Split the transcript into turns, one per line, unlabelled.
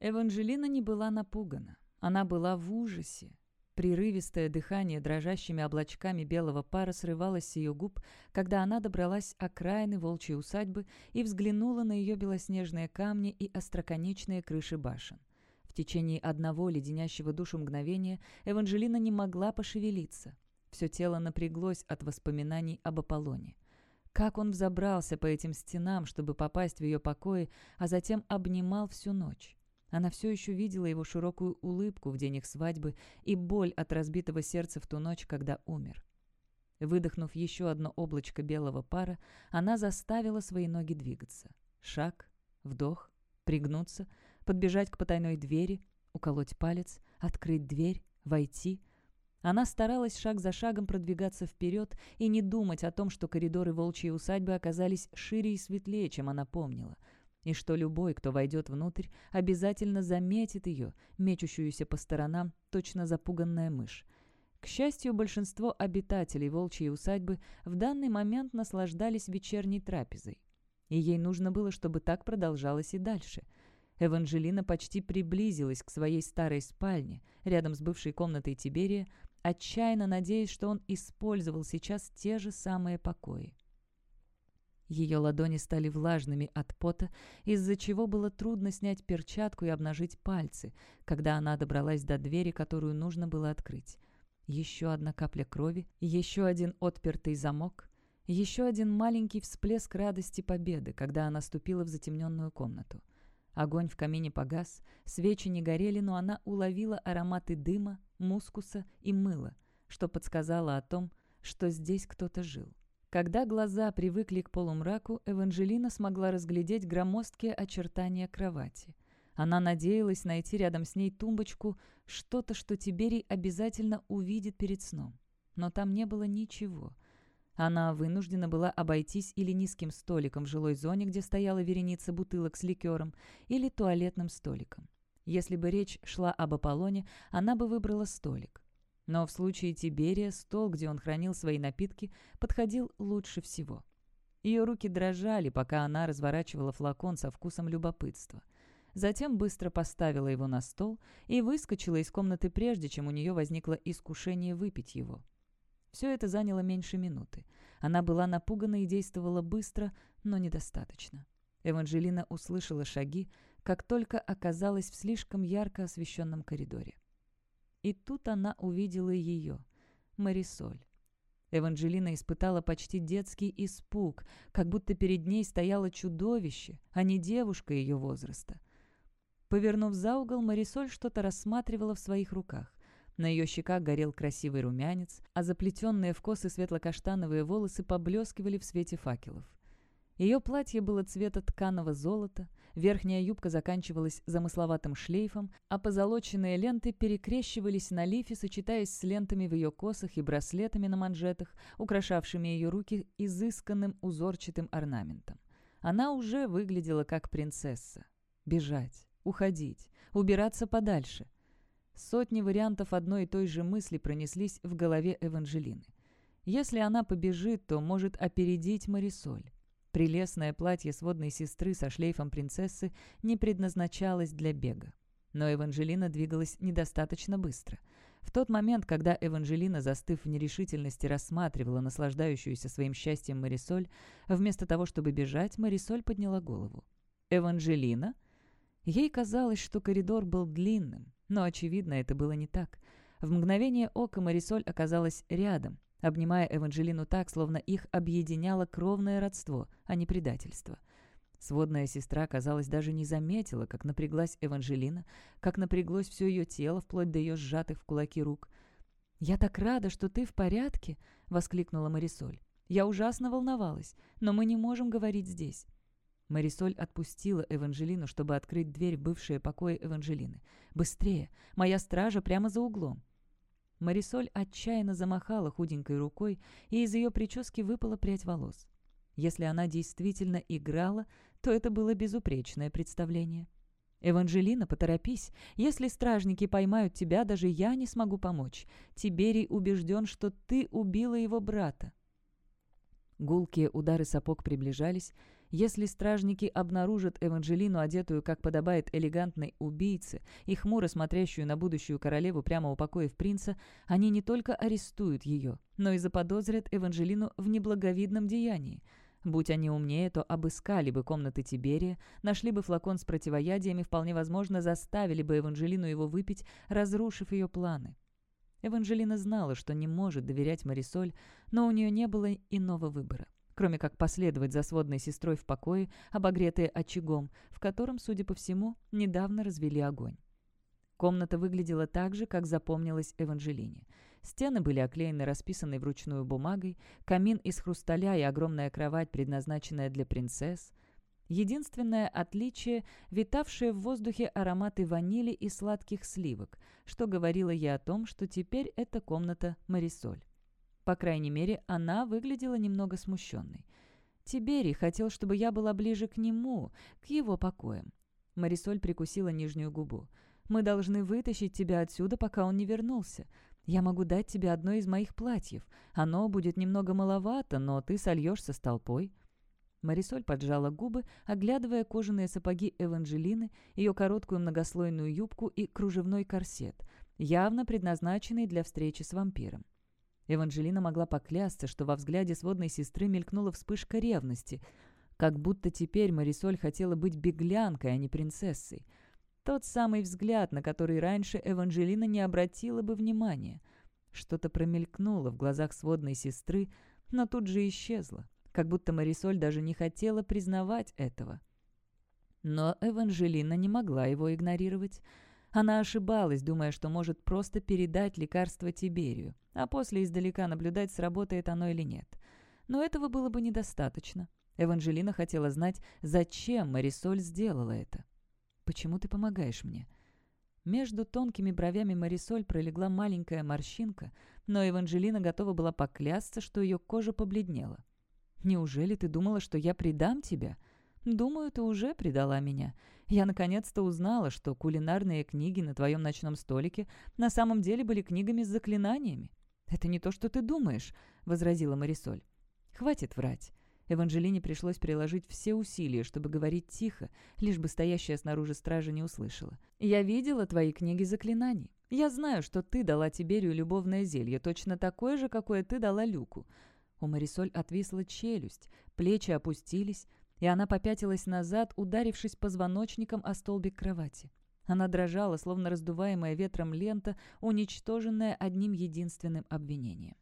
Эванжелина не была напугана. Она была в ужасе. Прерывистое дыхание дрожащими облачками белого пара срывалось с ее губ, когда она добралась окраины волчьей усадьбы и взглянула на ее белоснежные камни и остроконечные крыши башен. В течение одного леденящего душу мгновения Эванжелина не могла пошевелиться. Все тело напряглось от воспоминаний об Аполлоне. Как он взобрался по этим стенам, чтобы попасть в ее покои, а затем обнимал всю ночь. Она все еще видела его широкую улыбку в день их свадьбы и боль от разбитого сердца в ту ночь, когда умер. Выдохнув еще одно облачко белого пара, она заставила свои ноги двигаться. Шаг, вдох, пригнуться, подбежать к потайной двери, уколоть палец, открыть дверь, войти. Она старалась шаг за шагом продвигаться вперед и не думать о том, что коридоры волчьей усадьбы оказались шире и светлее, чем она помнила — и что любой, кто войдет внутрь, обязательно заметит ее, мечущуюся по сторонам, точно запуганная мышь. К счастью, большинство обитателей волчьей усадьбы в данный момент наслаждались вечерней трапезой. И ей нужно было, чтобы так продолжалось и дальше. Эванжелина почти приблизилась к своей старой спальне, рядом с бывшей комнатой Тиберия, отчаянно надеясь, что он использовал сейчас те же самые покои. Ее ладони стали влажными от пота, из-за чего было трудно снять перчатку и обнажить пальцы, когда она добралась до двери, которую нужно было открыть. Еще одна капля крови, еще один отпертый замок, еще один маленький всплеск радости победы, когда она ступила в затемненную комнату. Огонь в камине погас, свечи не горели, но она уловила ароматы дыма, мускуса и мыла, что подсказало о том, что здесь кто-то жил. Когда глаза привыкли к полумраку, Эванжелина смогла разглядеть громоздкие очертания кровати. Она надеялась найти рядом с ней тумбочку, что-то, что Тиберий обязательно увидит перед сном. Но там не было ничего. Она вынуждена была обойтись или низким столиком в жилой зоне, где стояла вереница бутылок с ликером, или туалетным столиком. Если бы речь шла об Аполлоне, она бы выбрала столик. Но в случае Тиберия стол, где он хранил свои напитки, подходил лучше всего. Ее руки дрожали, пока она разворачивала флакон со вкусом любопытства. Затем быстро поставила его на стол и выскочила из комнаты прежде, чем у нее возникло искушение выпить его. Все это заняло меньше минуты. Она была напугана и действовала быстро, но недостаточно. Эванжелина услышала шаги, как только оказалась в слишком ярко освещенном коридоре. И тут она увидела ее, Марисоль. Эванжелина испытала почти детский испуг, как будто перед ней стояло чудовище, а не девушка ее возраста. Повернув за угол, Марисоль что-то рассматривала в своих руках. На ее щеках горел красивый румянец, а заплетенные в косы светло-каштановые волосы поблескивали в свете факелов. Ее платье было цвета тканого золота, верхняя юбка заканчивалась замысловатым шлейфом, а позолоченные ленты перекрещивались на лифе, сочетаясь с лентами в ее косах и браслетами на манжетах, украшавшими ее руки изысканным узорчатым орнаментом. Она уже выглядела как принцесса. Бежать, уходить, убираться подальше. Сотни вариантов одной и той же мысли пронеслись в голове Эванжелины. Если она побежит, то может опередить Марисоль. Прелестное платье сводной сестры со шлейфом принцессы не предназначалось для бега. Но Эванжелина двигалась недостаточно быстро. В тот момент, когда Эванжелина, застыв в нерешительности, рассматривала наслаждающуюся своим счастьем Марисоль, вместо того, чтобы бежать, Марисоль подняла голову. «Эванжелина?» Ей казалось, что коридор был длинным, но, очевидно, это было не так. В мгновение ока Марисоль оказалась рядом, обнимая Эванжелину так, словно их объединяло кровное родство, а не предательство. Сводная сестра, казалось, даже не заметила, как напряглась Эванжелина, как напряглось все ее тело, вплоть до ее сжатых в кулаки рук. «Я так рада, что ты в порядке!» — воскликнула Марисоль. «Я ужасно волновалась, но мы не можем говорить здесь». Марисоль отпустила Эванжелину, чтобы открыть дверь в бывшие покои Эванжелины. «Быстрее! Моя стража прямо за углом!» Марисоль отчаянно замахала худенькой рукой, и из ее прически выпала прядь волос. Если она действительно играла, то это было безупречное представление. «Эванжелина, поторопись. Если стражники поймают тебя, даже я не смогу помочь. Тиберий убежден, что ты убила его брата». Гулкие удары сапог приближались. Если стражники обнаружат Эванжелину, одетую, как подобает элегантной убийце, и хмуро смотрящую на будущую королеву прямо у покоев принца, они не только арестуют ее, но и заподозрят Эванжелину в неблаговидном деянии. Будь они умнее, то обыскали бы комнаты Тиберия, нашли бы флакон с противоядием и, вполне возможно, заставили бы Эванжелину его выпить, разрушив ее планы. Эванжелина знала, что не может доверять Марисоль, но у нее не было иного выбора кроме как последовать за сводной сестрой в покое, обогретые очагом, в котором, судя по всему, недавно развели огонь. Комната выглядела так же, как запомнилась Эванжелине. Стены были оклеены расписанной вручную бумагой, камин из хрусталя и огромная кровать, предназначенная для принцесс. Единственное отличие – витавшие в воздухе ароматы ванили и сладких сливок, что говорило ей о том, что теперь это комната Марисоль. По крайней мере, она выглядела немного смущенной. Тиберий хотел, чтобы я была ближе к нему, к его покоям. Марисоль прикусила нижнюю губу. «Мы должны вытащить тебя отсюда, пока он не вернулся. Я могу дать тебе одно из моих платьев. Оно будет немного маловато, но ты сольешься с толпой». Марисоль поджала губы, оглядывая кожаные сапоги Эванжелины, ее короткую многослойную юбку и кружевной корсет, явно предназначенный для встречи с вампиром. Эванжелина могла поклясться, что во взгляде сводной сестры мелькнула вспышка ревности, как будто теперь Марисоль хотела быть беглянкой, а не принцессой. Тот самый взгляд, на который раньше Эванжелина не обратила бы внимания. Что-то промелькнуло в глазах сводной сестры, но тут же исчезло, как будто Марисоль даже не хотела признавать этого. Но Эванжелина не могла его игнорировать. Она ошибалась, думая, что может просто передать лекарство Тиберию, а после издалека наблюдать, сработает оно или нет. Но этого было бы недостаточно. Эванжелина хотела знать, зачем Марисоль сделала это. «Почему ты помогаешь мне?» Между тонкими бровями Марисоль пролегла маленькая морщинка, но Эванжелина готова была поклясться, что ее кожа побледнела. «Неужели ты думала, что я предам тебя?» «Думаю, ты уже предала меня. Я наконец-то узнала, что кулинарные книги на твоем ночном столике на самом деле были книгами с заклинаниями. «Это не то, что ты думаешь», — возразила Марисоль. «Хватит врать». Эванжелине пришлось приложить все усилия, чтобы говорить тихо, лишь бы стоящая снаружи стража не услышала. «Я видела твои книги заклинаний. Я знаю, что ты дала Тиберию любовное зелье, точно такое же, какое ты дала Люку». У Марисоль отвисла челюсть, плечи опустились, и она попятилась назад, ударившись позвоночником о столбик кровати. Она дрожала, словно раздуваемая ветром лента, уничтоженная одним единственным обвинением.